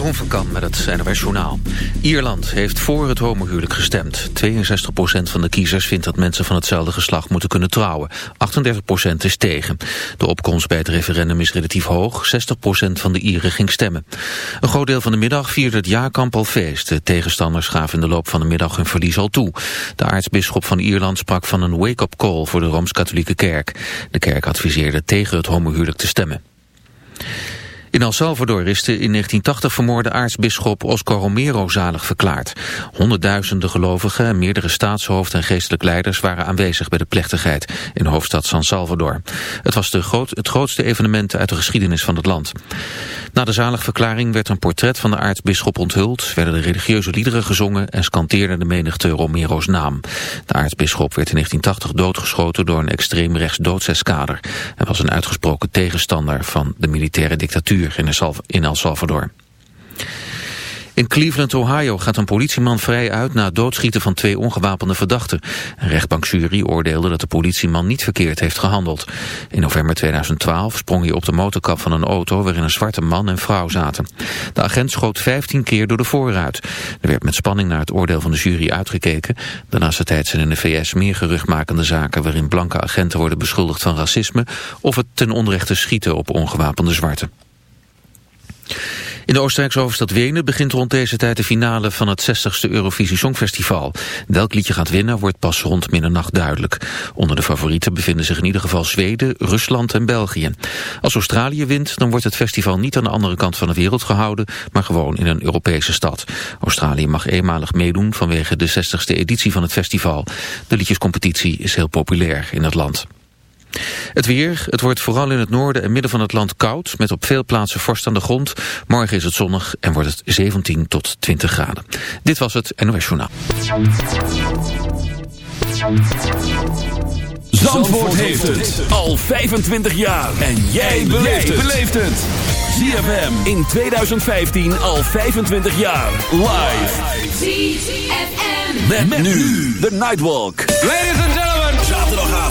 Jeroen van Kam met het Journaal. Ierland heeft voor het homohuwelijk gestemd. 62% van de kiezers vindt dat mensen van hetzelfde geslacht moeten kunnen trouwen. 38% is tegen. De opkomst bij het referendum is relatief hoog. 60% van de Ieren ging stemmen. Een groot deel van de middag vierde het jaarkamp al feest. De tegenstanders gaven in de loop van de middag hun verlies al toe. De aartsbisschop van Ierland sprak van een wake-up call voor de Rooms-Katholieke Kerk. De kerk adviseerde tegen het homohuwelijk te stemmen. In El Salvador is de in 1980 vermoorde aartsbisschop Oscar Romero zalig verklaard. Honderdduizenden gelovigen en meerdere staatshoofden en geestelijk leiders waren aanwezig bij de plechtigheid in hoofdstad San Salvador. Het was de groot, het grootste evenement uit de geschiedenis van het land. Na de zaligverklaring werd een portret van de aartsbisschop onthuld, werden de religieuze liederen gezongen en scanteerde de menigte Romero's naam. De aartsbisschop werd in 1980 doodgeschoten door een extreem rechts doodseskader en was een uitgesproken tegenstander van de militaire dictatuur in El Salvador. In Cleveland, Ohio gaat een politieman vrij uit na het doodschieten van twee ongewapende verdachten. Een rechtbankjury oordeelde dat de politieman niet verkeerd heeft gehandeld. In november 2012 sprong hij op de motorkap van een auto waarin een zwarte man en vrouw zaten. De agent schoot 15 keer door de voorruit. Er werd met spanning naar het oordeel van de jury uitgekeken. Daarnaast tijd zijn in de VS meer geruchtmakende zaken waarin blanke agenten worden beschuldigd van racisme of het ten onrechte schieten op ongewapende zwarten. In de Oostenrijkse hoofdstad Wenen begint rond deze tijd de finale van het 60ste Eurovisie Songfestival. Welk liedje gaat winnen wordt pas rond middernacht duidelijk. Onder de favorieten bevinden zich in ieder geval Zweden, Rusland en België. Als Australië wint, dan wordt het festival niet aan de andere kant van de wereld gehouden, maar gewoon in een Europese stad. Australië mag eenmalig meedoen vanwege de 60ste editie van het festival. De liedjescompetitie is heel populair in het land. Het weer, het wordt vooral in het noorden en midden van het land koud... met op veel plaatsen vorst aan de grond. Morgen is het zonnig en wordt het 17 tot 20 graden. Dit was het NOS Journaal. Zandvoort heeft het al 25 jaar. En jij beleeft het. ZFM in 2015 al 25 jaar. Live. ZFM. Met, nu de Nightwalk. Ladies and gentlemen.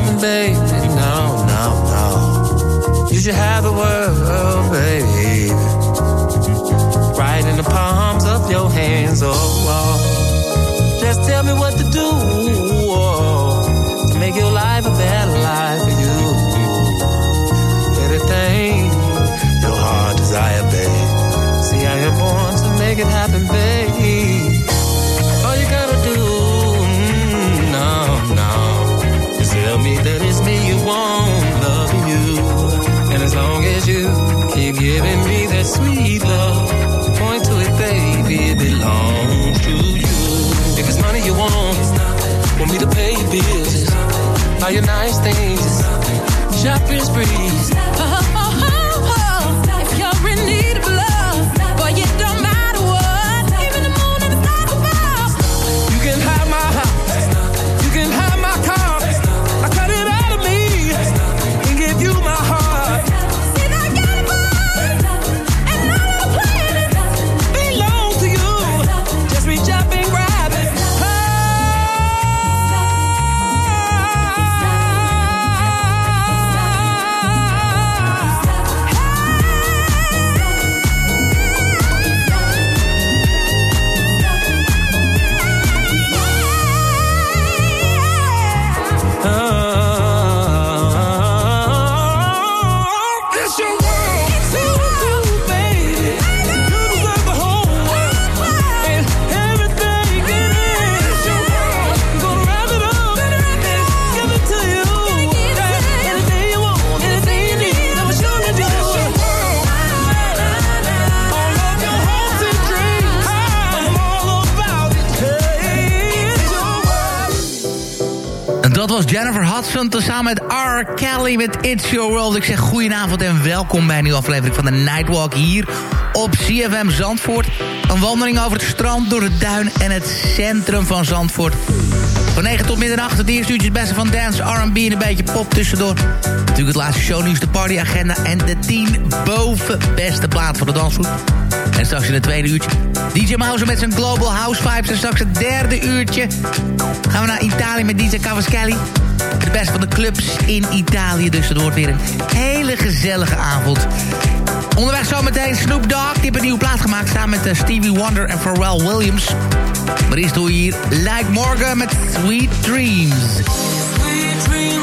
nothing, baby. No, no, no. You should have the world, baby. Right in the palms of your hands, oh. shopping spree dat was Jennifer Hudson tezamen met R. Kelly met It's Your World. Ik zeg goedenavond en welkom bij een nieuwe aflevering van de Nightwalk hier op CFM Zandvoort. Een wandeling over het strand, door het duin en het centrum van Zandvoort. Van 9 tot middernacht het eerste uurtje het beste van dance, R&B en een beetje pop tussendoor. Natuurlijk het laatste shownieuws, de partyagenda en de 10 boven beste plaat van de dansvoet. En straks in het tweede uurtje DJ Mouse met zijn Global House Vibes. En straks het derde uurtje gaan we naar Italië met DJ Cavaschelli. De beste van de clubs in Italië. Dus het wordt weer een hele gezellige avond. Onderweg zometeen Snoop Dogg. Die heeft een nieuwe plaat gemaakt samen met eh, Stevie Wonder en Pharrell Williams. Maar eerst doe je hier Like Morgan met Sweet Dreams. Sweet dreams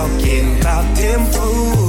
talking about them fools.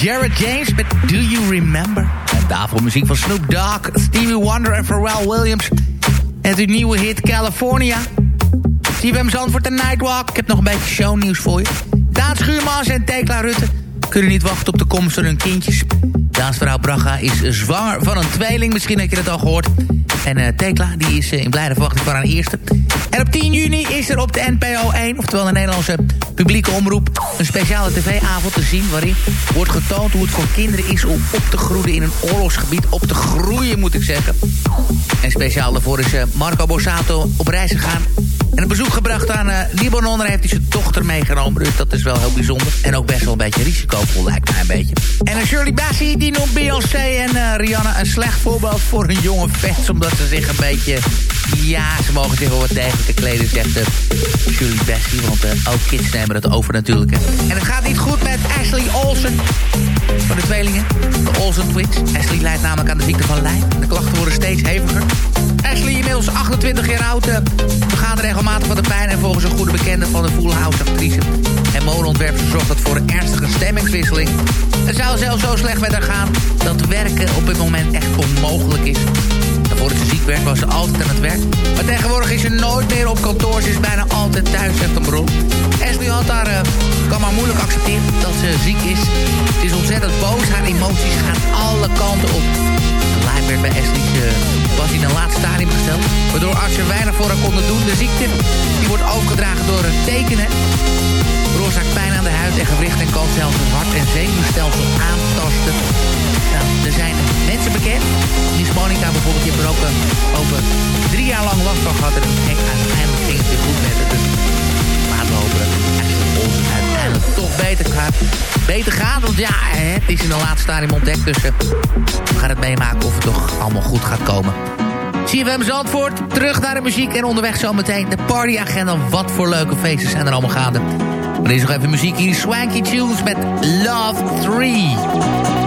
Jared James met Do You Remember? En daarvoor muziek van Snoop Dogg, Stevie Wonder en Pharrell Williams. En de nieuwe hit California. CFM Zandvoort, de Nightwalk. Ik heb nog een beetje shownieuws voor je. Daan Schuurmans en Tekla Rutte kunnen niet wachten op de komst van hun kindjes. Daans vrouw Braga is zwanger van een tweeling. Misschien heb je dat al gehoord. En uh, Tekla die is uh, in blijde verwachting van haar eerste. En op 10 juni is er op de NPO 1, oftewel de Nederlandse publieke omroep... een speciale tv-avond te zien waarin wordt getoond hoe het voor kinderen is... om op te groeien in een oorlogsgebied. Op te groeien, moet ik zeggen. En speciaal daarvoor is uh, Marco Borsato op reis gegaan... En een bezoek gebracht aan uh, Libanon. Daar heeft hij zijn dochter meegenomen. Dus dat is wel heel bijzonder. En ook best wel een beetje risicovol, lijkt mij een beetje. En uh, Shirley Bassey, die noemt Beyoncé en uh, Rihanna een slecht voorbeeld voor hun jonge fans. Omdat ze zich een beetje... Ja, ze mogen zich wel wat degelijker kleden, zegt uh, Shirley Bassey. Want ook kids nemen dat over natuurlijk. En het gaat niet goed met Ashley Olsen. Van de tweelingen, de Olsen twins. Ashley lijdt namelijk aan de ziekte van Lyme. De klachten worden steeds heviger. Ashley, inmiddels 28 jaar oud, we gaan regelmatig van de pijn... en volgens een goede bekende van de Full House actrice en modeontwerper zorgt dat voor een ernstige stemmingswisseling. Het zou zelfs zo slecht met haar gaan dat werken op dit moment echt onmogelijk is. En voordat ze ziek werd was ze altijd aan het werk. Maar tegenwoordig is ze nooit meer op kantoor. Ze is bijna altijd thuis, zegt een bron. Ashley had haar, uh, kan maar moeilijk accepteren dat ze ziek is. Ze is ontzettend boos. Haar emoties gaan alle kanten op. Live werd bij Ashley uh, was in een laat stadium gesteld. Waardoor artsen weinig voor haar konden doen. De ziekte die wordt overgedragen door het tekenen. Veroorzaakt pijn aan de huid en gewricht en kan zelfs het hart- en zenuwstelsel aantasten. Nou, er zijn mensen bekend. Miss Monica bijvoorbeeld, die heeft er ook over drie jaar lang last van gehad. En uiteindelijk ging het weer goed met het. Toch beter gaat. Beter gaat, want ja, het is in een laatste stadium ontdekt. Dus uh, we gaan het meemaken of het toch allemaal goed gaat komen. CFM Zandvoort, terug naar de muziek en onderweg zometeen de partyagenda. Wat voor leuke feesten zijn er allemaal gaande. Er is nog even muziek hier, Swanky Tunes met Love 3.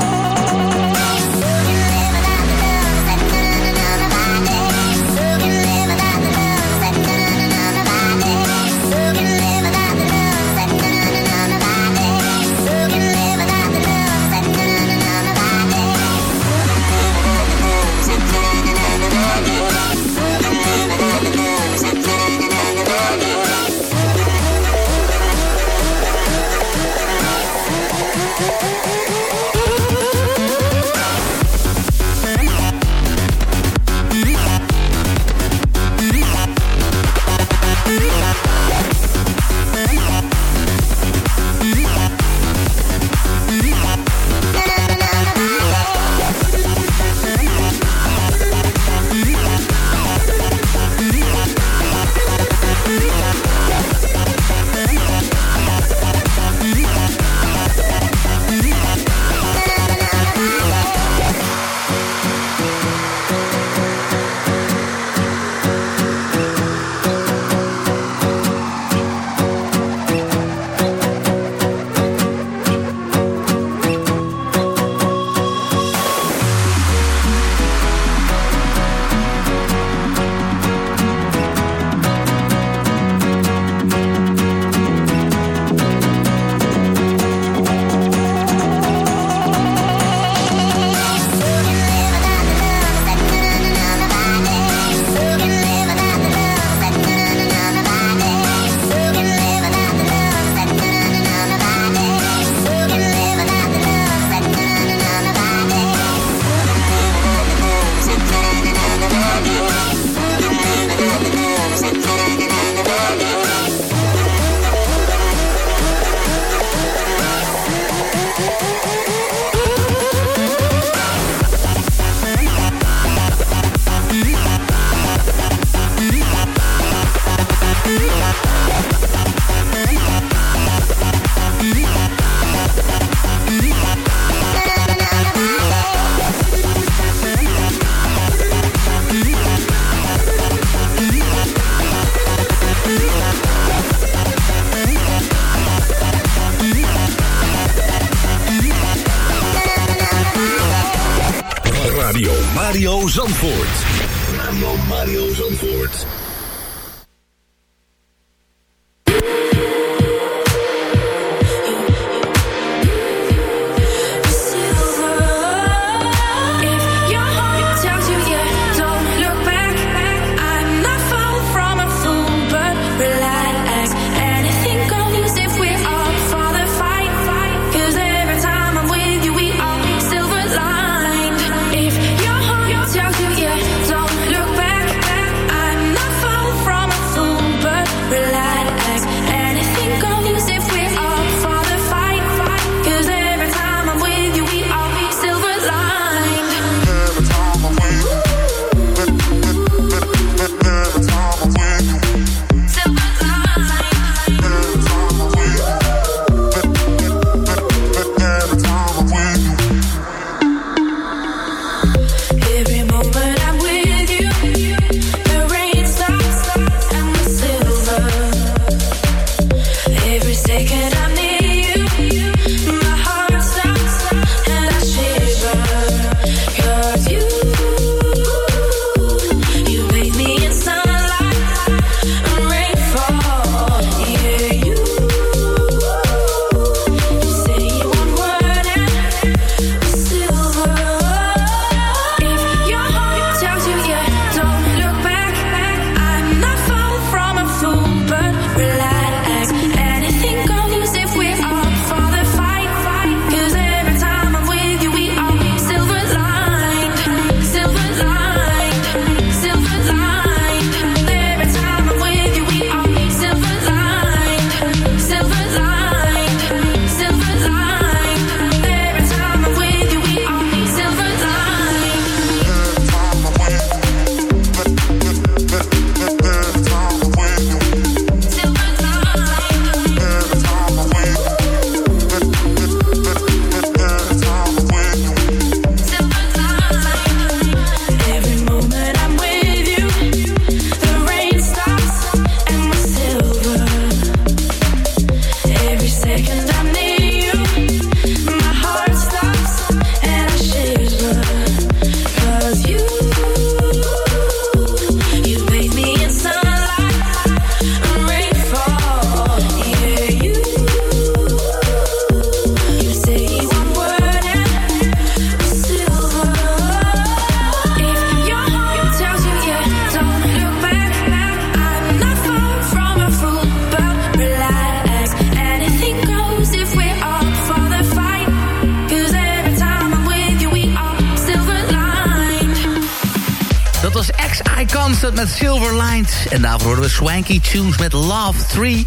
Horen we Swanky Tunes met Love 3.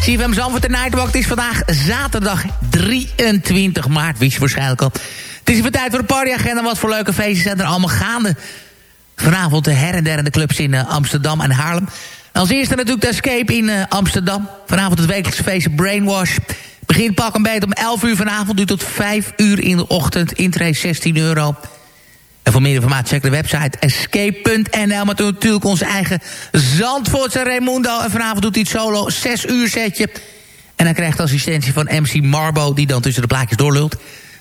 CFM Zandvoort de Nightwalk. Het is vandaag zaterdag 23 maart. Wist je waarschijnlijk al. Het is even tijd voor de partyagenda. Wat voor leuke feestjes zijn er allemaal gaande. Vanavond de her en der in de clubs in uh, Amsterdam en Haarlem. Als eerste natuurlijk de Escape in uh, Amsterdam. Vanavond het wekelijkse feestje Brainwash. Begint pak een beetje om 11 uur vanavond. Duurt tot 5 uur in de ochtend. Intree 16 euro. En voor meer informatie check de website escape.nl. Maar natuurlijk onze eigen Zandvoortse Raimundo. En vanavond doet hij het solo 6 uur setje. En hij krijgt assistentie van MC Marbo... die dan tussen de plaatjes doorlult.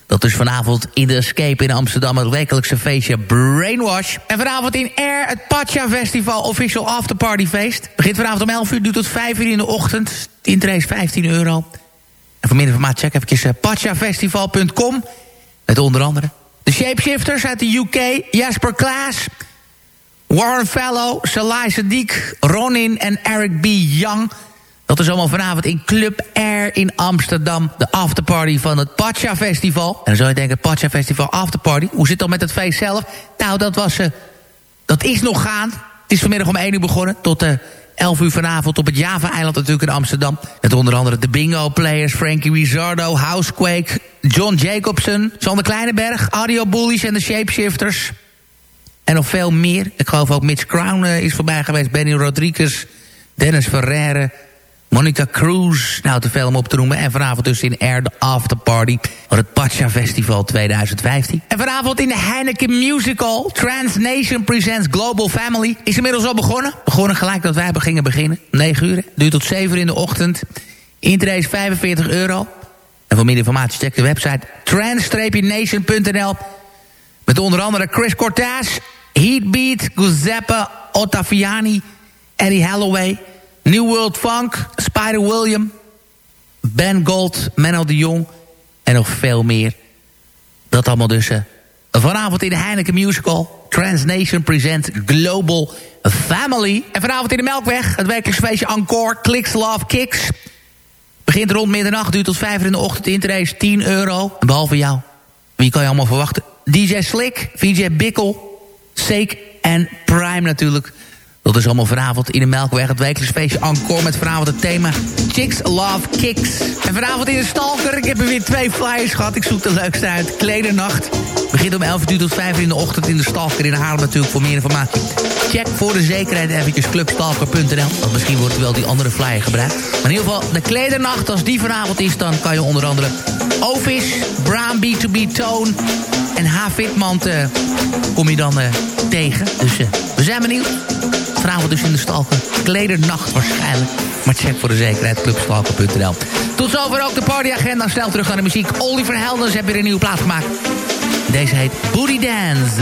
Dat is vanavond in de Escape in Amsterdam... het wekelijkse feestje Brainwash. En vanavond in Air het Pacha Festival Official Afterparty Feest. Begint vanavond om 11 uur, duurt tot 5 uur in de ochtend. De intree is 15 euro. En voor meer informatie check even pachafestival.com. Met onder andere de Shapeshifters uit de UK, Jasper Klaas... Warren Fellow, Salai Sadiq, Ronin en Eric B. Young... Dat is allemaal vanavond in Club Air in Amsterdam. De afterparty van het Pacha Festival. En dan zou je denken, Pacha Festival afterparty. Hoe zit het dan met het feest zelf? Nou, dat was... Uh, dat is nog gaan. Het is vanmiddag om 1 uur begonnen. Tot uh, 11 uur vanavond op het Java-eiland natuurlijk in Amsterdam. Met onder andere de Bingo Players, Frankie Rizzardo, Housequake... John Jacobson, Sander Kleinenberg, Audio Bullies en de Shapeshifters. En nog veel meer. Ik geloof ook Mitch Crown uh, is voorbij geweest. Benny Rodriguez, Dennis Ferreira... Monica Cruz, nou te veel om op te noemen. En vanavond dus in Air, de afterparty van het Pacha Festival 2015. En vanavond in de Heineken Musical, Trans Nation Presents Global Family. Is inmiddels al begonnen. Begonnen gelijk dat wij gingen beginnen. 9 uur, duurt tot 7 uur in de ochtend. Intree is 45 euro. En voor meer informatie check de website trans-nation.nl. Met onder andere Chris Cortez, Heatbeat, Giuseppe Ottaviani, Eddie Holloway... New World Funk, Spider William, Ben Gold, Menno de Jong en nog veel meer. Dat allemaal dus uh, vanavond in de Heineken Musical. Transnation present Global Family. En vanavond in de Melkweg, het wekelijks feestje Encore, Clicks Love Kicks. Begint rond middernacht, duurt tot vijf uur in de ochtend. Interrace 10 euro. Behalve jou, wie kan je allemaal verwachten? DJ Slick, VJ Bikkel, Sake en Prime natuurlijk... Dat is allemaal vanavond in de Melkweg. Het wekelijks feestje encore met vanavond het thema Chicks Love Kicks. En vanavond in de Stalker. Ik heb er weer twee flyers gehad. Ik zoek de leukste uit. Kledernacht. Begint om 11 uur tot 5 uur in de ochtend in de Stalker in Haarlem natuurlijk voor meer informatie. Check voor de zekerheid eventjes clubstalker.nl. Want misschien wordt wel die andere flyer gebruikt. Maar in ieder geval de Kledernacht. Als die vanavond is, dan kan je onder andere Ovis, Brown B2B Tone en H. Fitmant uh, kom je dan uh, tegen. Dus uh, we zijn benieuwd. Vanavond dus in de stalker. Kledernacht waarschijnlijk. Maar check voor de zekerheid clubstalker.nl. Tot zover ook de partyagenda. Snel terug naar de muziek. Oliver Heldens heeft weer een nieuwe plaat gemaakt. Deze heet Booty Dance.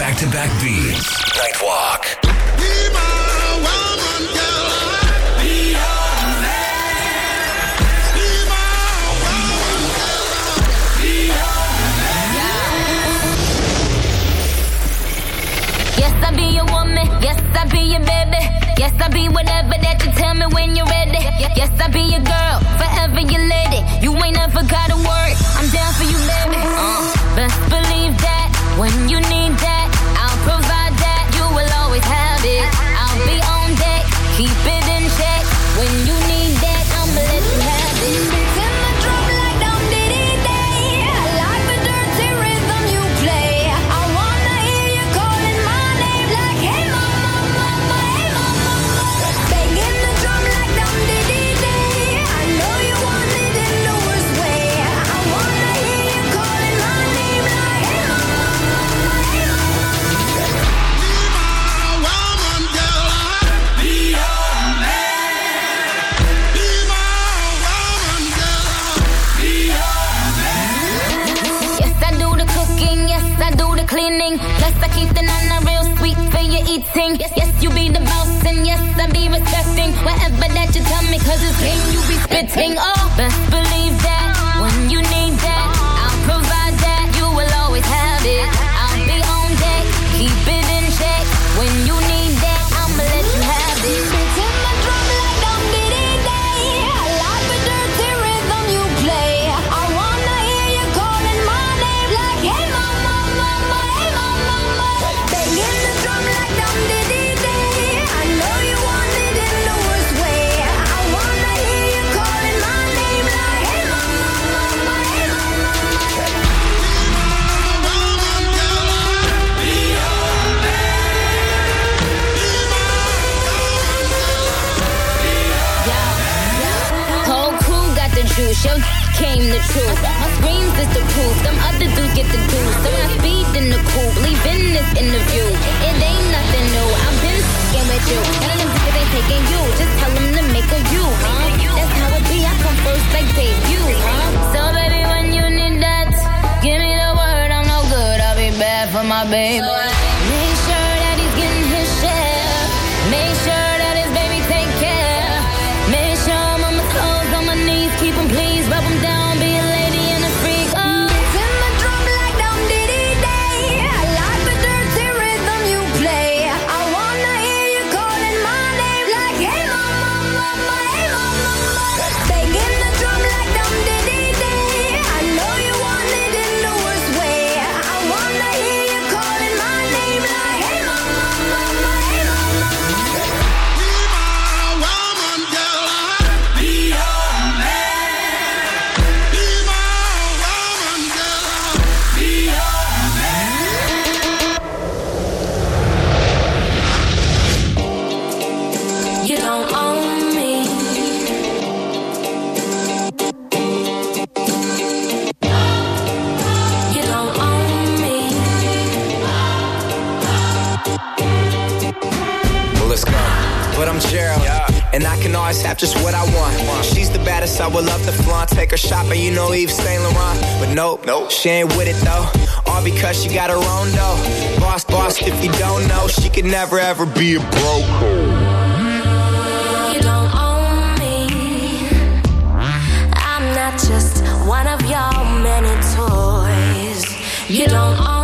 back to back beats. Nightwalk. Yes, I be your woman. Yes, I be your baby. Yes, I be whatever that you tell me when you're ready. Yes, I be your girl, forever your lady. You ain't never gotta worry. I'm down for you, baby. Uh, best believe that when you need that. keep it in check when you acting. Yes, yes, you be the boss, and yes, I be respecting whatever that you tell me, cause it's game you be spitting. Oh, best believe that. She ain't with it though. All because she got her own though. Boss, boss, if you don't know, she could never ever be a broke. Just one of your many toys. You don't own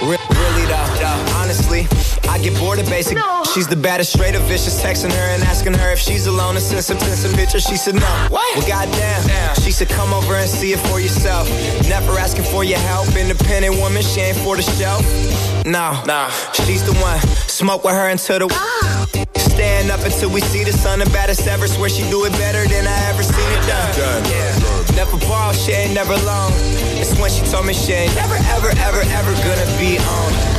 real, real, really though, though. Honestly, I get bored of basic. No. She's the baddest, straight of vicious. Texting her and asking her if she's alone and send some, send some pictures. She said no. What? Well, goddamn. Damn. She said come over and see it for yourself. Never asking for your help. Independent woman, she ain't for the show. No, nah. She's the one. Smoke with her until the. Ah. Stand up until we see the sun. The baddest ever. Swear she do it better than I ever seen it done. done. Yeah. Never ball, she ain't never long. It's when she told me she ain't never, ever, ever, ever gonna be on.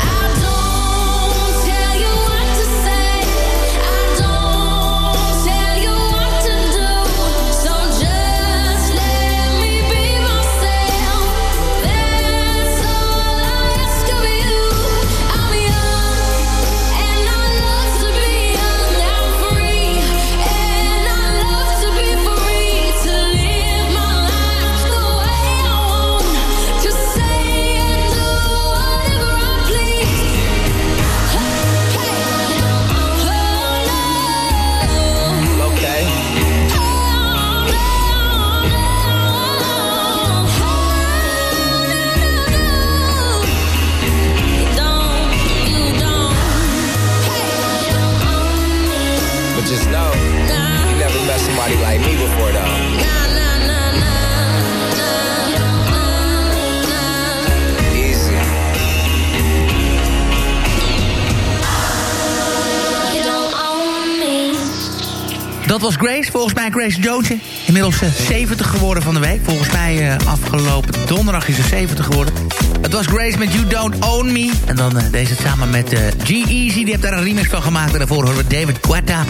Grace, volgens mij Grace Jonesje. Inmiddels eh, 70 geworden van de week. Volgens mij eh, afgelopen donderdag is ze 70 geworden. Het was Grace met You Don't Own Me. En dan eh, deze samen met eh, G-Eazy. Die heeft daar een remix van gemaakt. En daarvoor horen we David Guetta.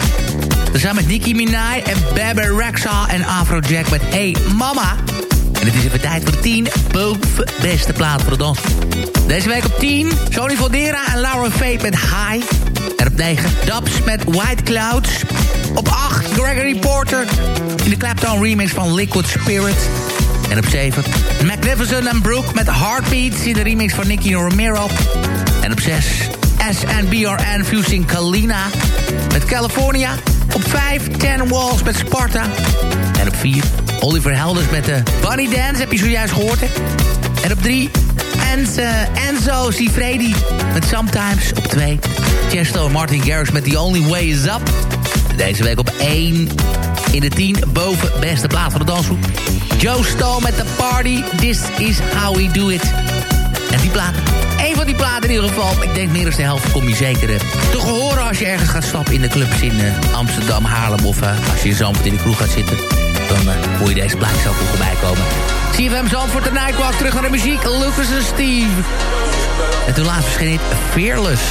Samen met Nicki Minaj en Bebe Rexha en Afrojack met Hey Mama. En het is even tijd voor de 10 boven beste plaat voor de dans. Deze week op 10, Sony Voldera en Laura Fate met High. En op 9, Dubs met White Clouds. Op 8, Gregory Porter in de Clapton remix van Liquid Spirit. En op 7, Magnificent and Brooke met Heartbeats in de remix van Nicky Romero. En op 6, SNBRN fusing Kalina met California. Op 5, Ten Walls met Sparta. En op 4, Oliver Helders met de Bunny Dance, heb je zojuist gehoord? En op 3, Enzo, Enzo Sifredi met Sometimes. Op 2, Chesto Martin Garrix met The Only Way Is Up. Deze week op 1 in de 10 boven beste plaat van de dansgroep. Joe Stoll met The Party, This Is How We Do It. En die plaat, één van die platen in ieder geval... ik denk meer dan de helft kom je zeker eh, te horen... als je ergens gaat stappen in de clubs in eh, Amsterdam, Haarlem... of eh, als je in Zandvoort in de kroeg gaat zitten... dan hoor je deze plaat zo goed voorbij komen. CFM Zandvoort de Nightwalk, terug naar de muziek. Lucas en Steve. En toen laatst verscheen het Fearless.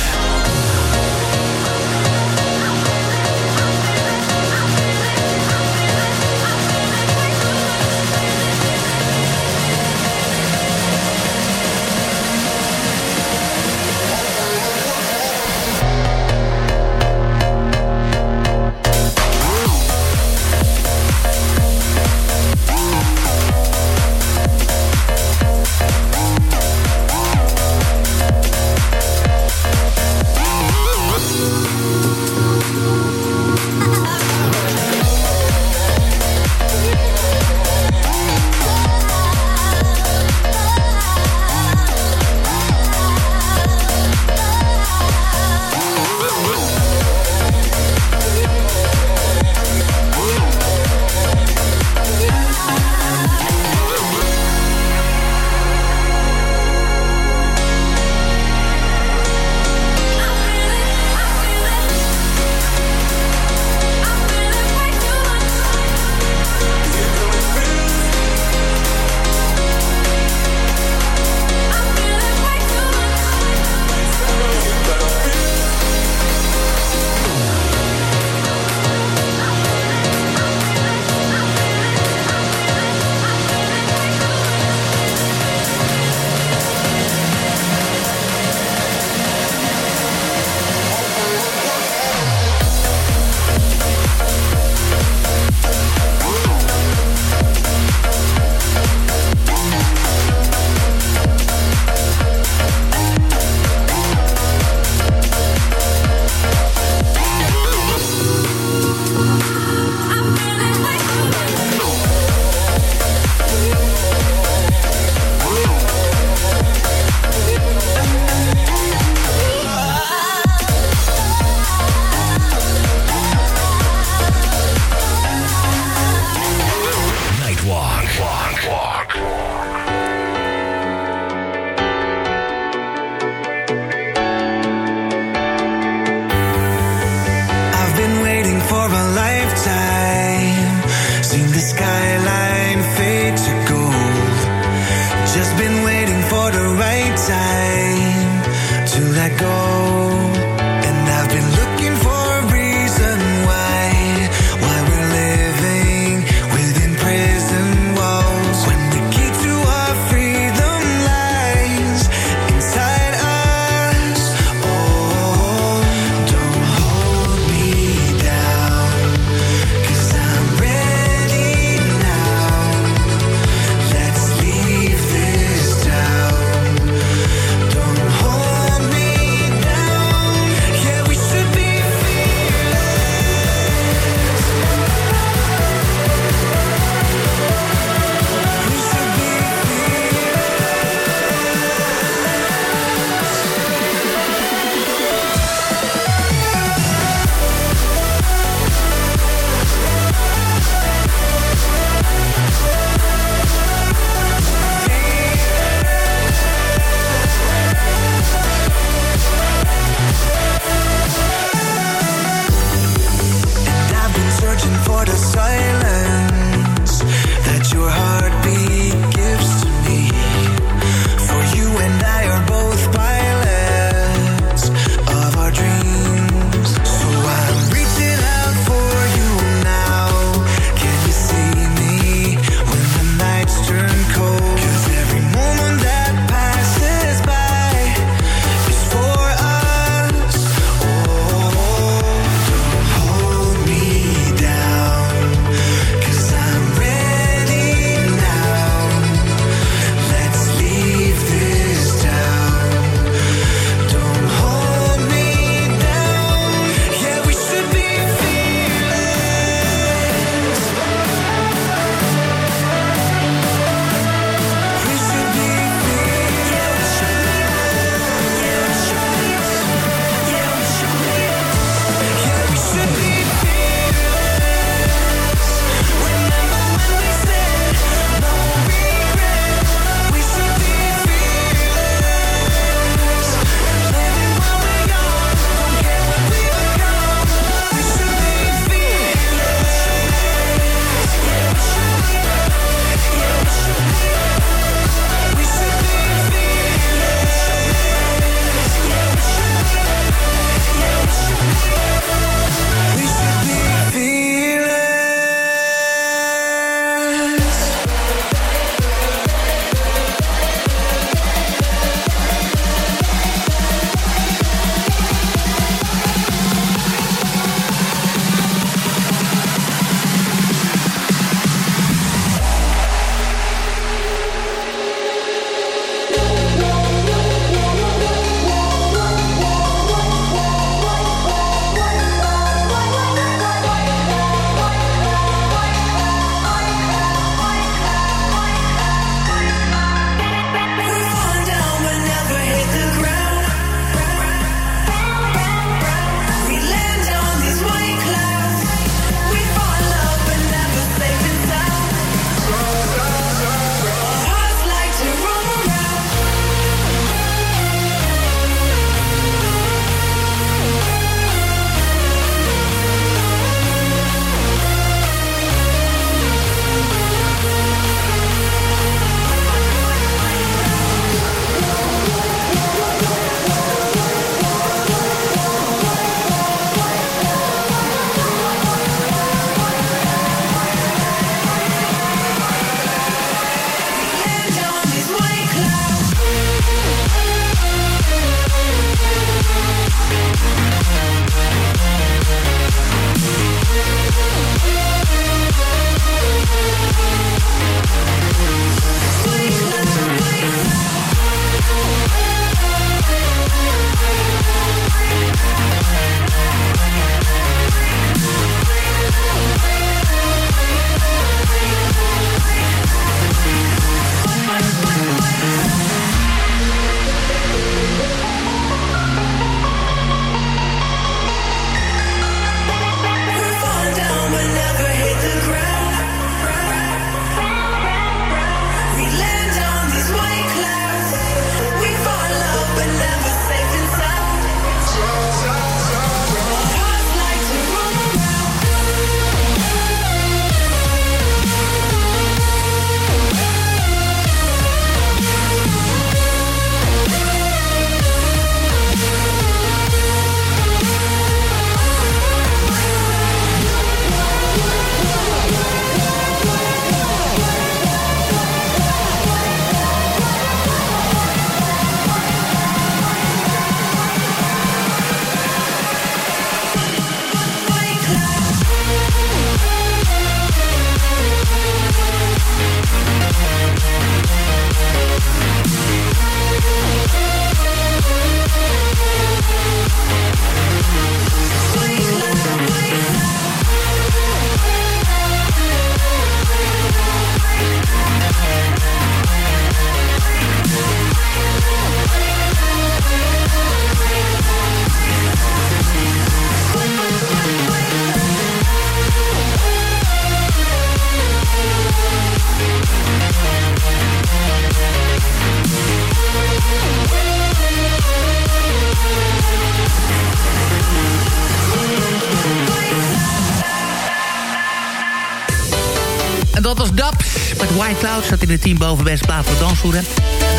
De team boven beste plaats voor dansvoeren.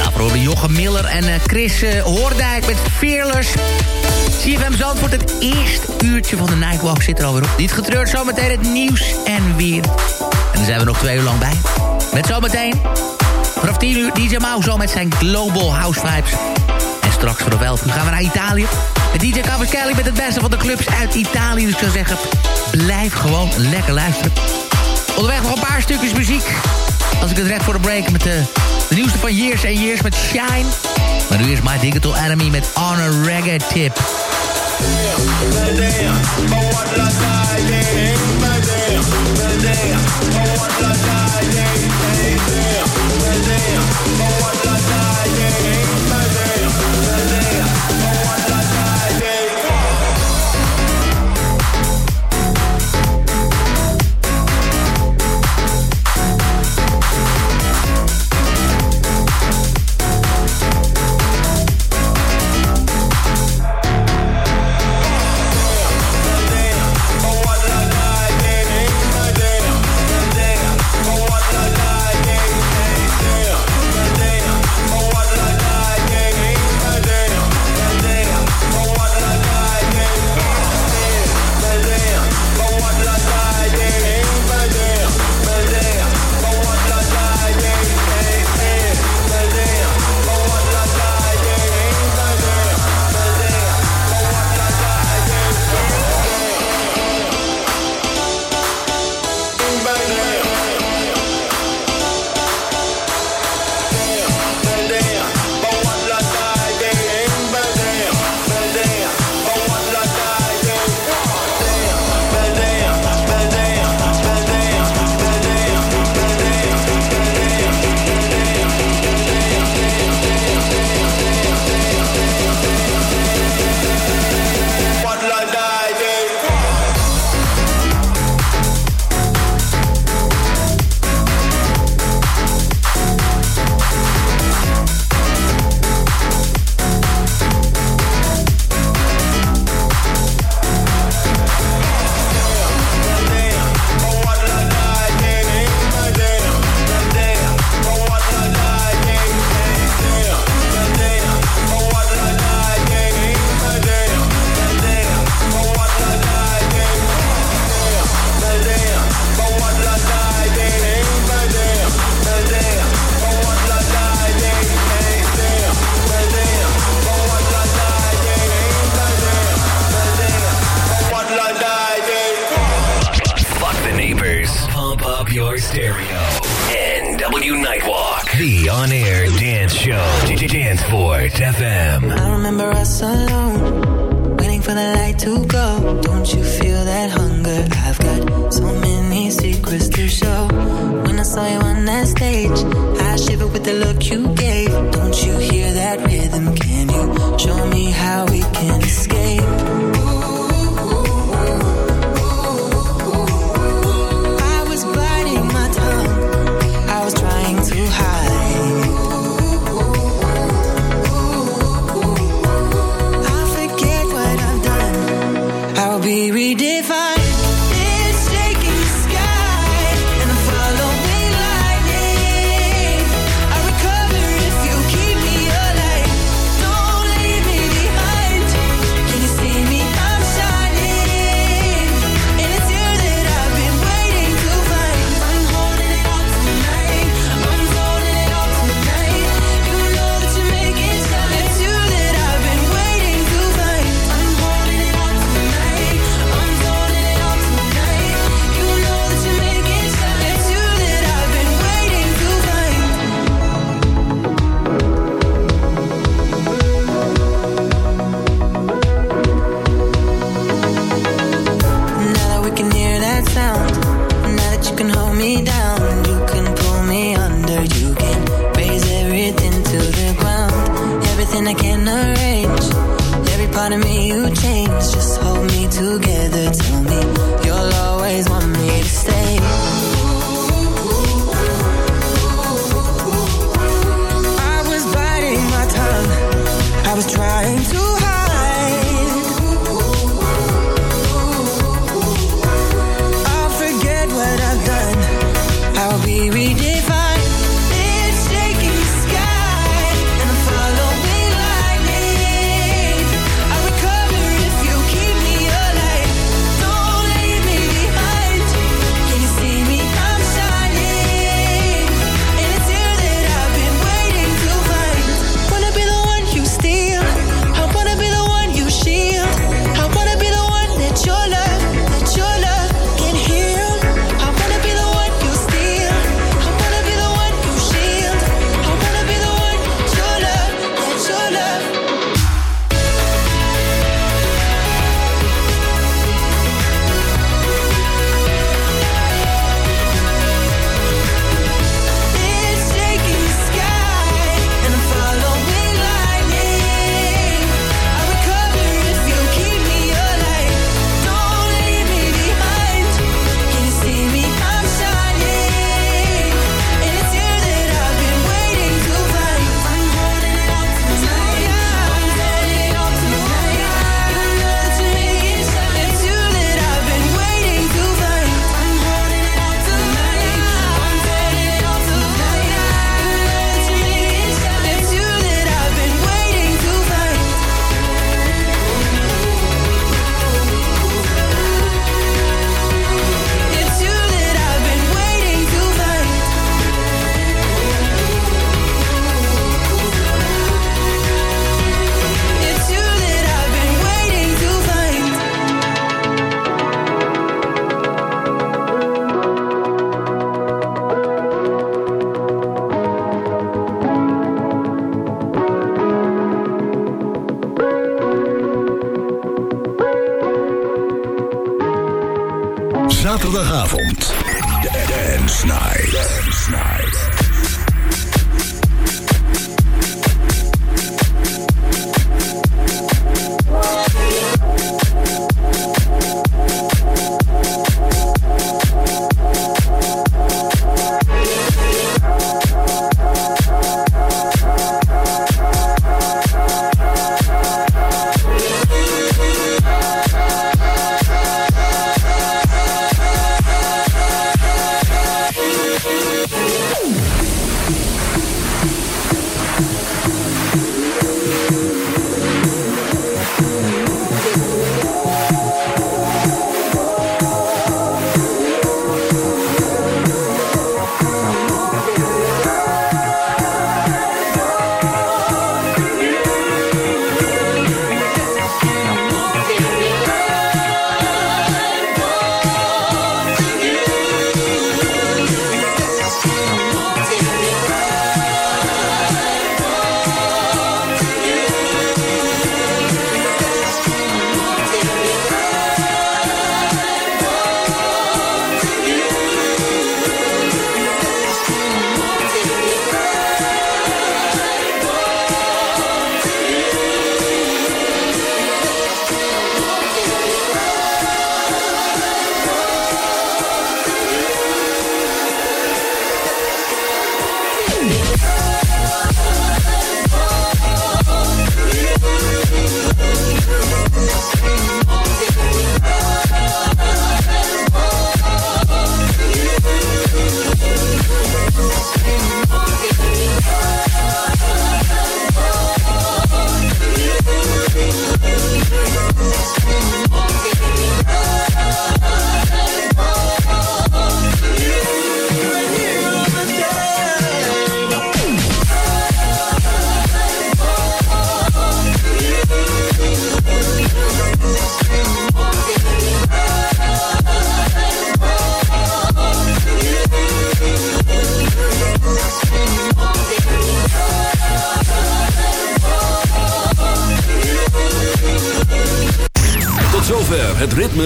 Daarvoor horen Jochem Miller en uh, Chris uh, Hoordijk met Fearless. CFM Zandvoort, het eerste uurtje van de Nightwalk zit er alweer op. Niet getreurd, zometeen het nieuws en weer. En dan zijn we nog twee uur lang bij. Met zometeen vanaf 10 uur DJ Mouse met zijn Global House Vibes. En straks vanaf 11 uur gaan we naar Italië. Met DJ Cavaschelli met het beste van de clubs uit Italië. Dus ik zou zeggen, blijf gewoon lekker luisteren. Onderweg nog een paar stukjes muziek. Als ik het red voor de break met de, nieuwste van Years and Years met Shine. Maar nu is My Digital Enemy met Honor Reggae Tip.